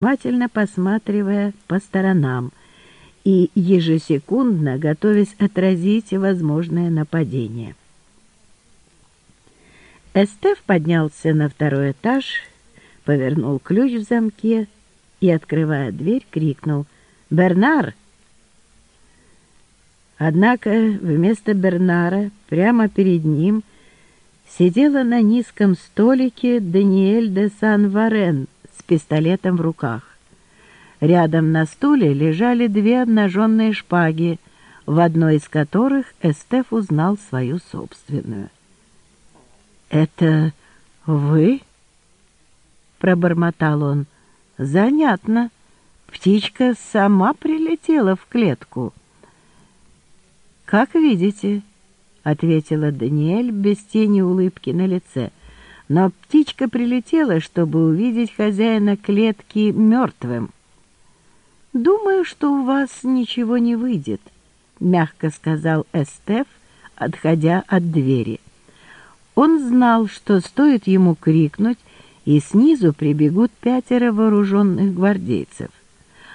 внимательно посматривая по сторонам и ежесекундно готовясь отразить возможное нападение. Эстеф поднялся на второй этаж, повернул ключ в замке и, открывая дверь, крикнул «Бернар!». Однако вместо Бернара прямо перед ним сидела на низком столике Даниэль де Сан-Варен — пистолетом в руках. Рядом на стуле лежали две обнаженные шпаги, в одной из которых Эстеф узнал свою собственную. «Это вы?» — пробормотал он. «Занятно. Птичка сама прилетела в клетку». «Как видите», — ответила Даниэль без тени улыбки на лице, — но птичка прилетела, чтобы увидеть хозяина клетки мертвым. «Думаю, что у вас ничего не выйдет», — мягко сказал Эстеф, отходя от двери. Он знал, что стоит ему крикнуть, и снизу прибегут пятеро вооруженных гвардейцев.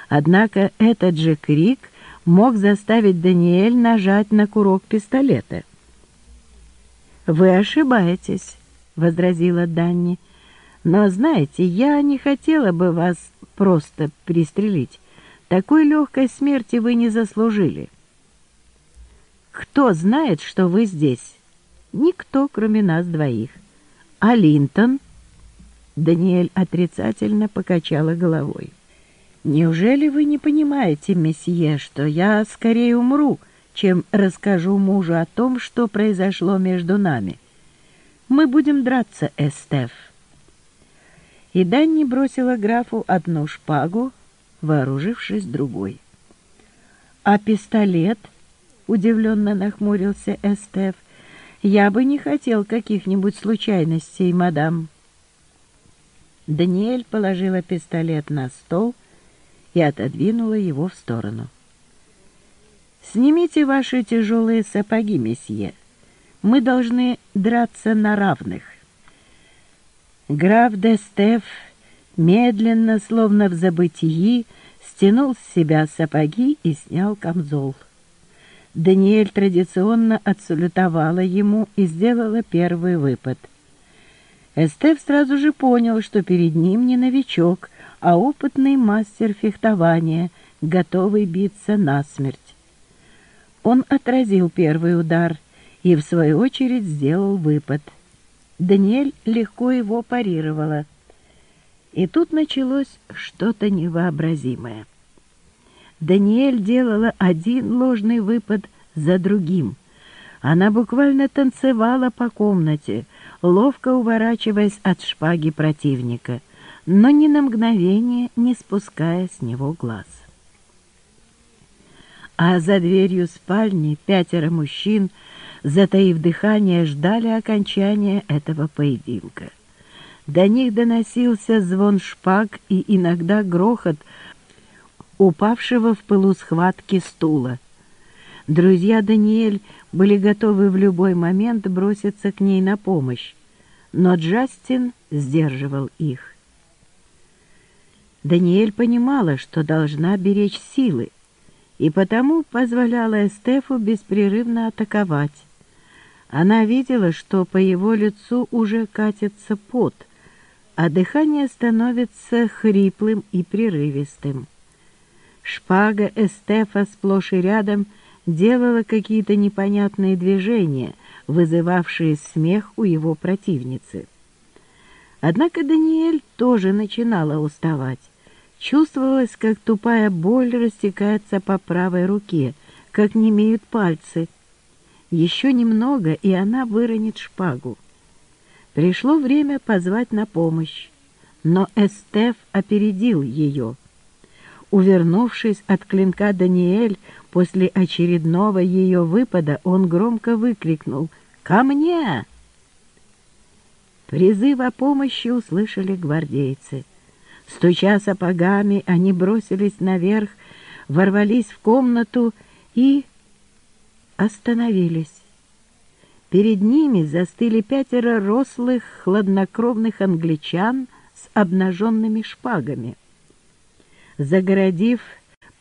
Однако этот же крик мог заставить Даниэль нажать на курок пистолета. «Вы ошибаетесь», — возразила Данни. «Но, знаете, я не хотела бы вас просто пристрелить. Такой легкой смерти вы не заслужили». «Кто знает, что вы здесь?» «Никто, кроме нас двоих». «А Линтон?» Даниэль отрицательно покачала головой. «Неужели вы не понимаете, месье, что я скорее умру, чем расскажу мужу о том, что произошло между нами?» Мы будем драться, Эстеф. И Данни бросила графу одну шпагу, вооружившись другой. А пистолет, удивленно нахмурился Эстеф, я бы не хотел каких-нибудь случайностей, мадам. Даниэль положила пистолет на стол и отодвинула его в сторону. «Снимите ваши тяжелые сапоги, месье», мы должны драться на равных. Граф де Стеф медленно, словно в забытии, стянул с себя сапоги и снял камзол. Даниэль традиционно отсалютовала ему и сделала первый выпад. Эстеф сразу же понял, что перед ним не новичок, а опытный мастер фехтования, готовый биться насмерть. Он отразил первый удар и, в свою очередь, сделал выпад. Даниэль легко его парировала. И тут началось что-то невообразимое. Даниэль делала один ложный выпад за другим. Она буквально танцевала по комнате, ловко уворачиваясь от шпаги противника, но ни на мгновение не спуская с него глаз. А за дверью спальни пятеро мужчин — затаив дыхание, ждали окончания этого поединка. До них доносился звон шпаг и иногда грохот упавшего в пылу схватки стула. Друзья Даниэль были готовы в любой момент броситься к ней на помощь, но Джастин сдерживал их. Даниэль понимала, что должна беречь силы, и потому позволяла Эстефу беспрерывно атаковать. Она видела, что по его лицу уже катится пот, а дыхание становится хриплым и прерывистым. Шпага Эстефа сплошь и рядом делала какие-то непонятные движения, вызывавшие смех у его противницы. Однако Даниэль тоже начинала уставать. Чувствовалось, как тупая боль растекается по правой руке, как не имеют пальцы — еще немного, и она выронит шпагу. Пришло время позвать на помощь, но Эстеф опередил ее. Увернувшись от клинка Даниэль после очередного ее выпада, он громко выкрикнул «Ко мне!». Призыв о помощи услышали гвардейцы. Стуча сапогами, они бросились наверх, ворвались в комнату и остановились. Перед ними застыли пятеро рослых, хладнокровных англичан с обнаженными шпагами. загородив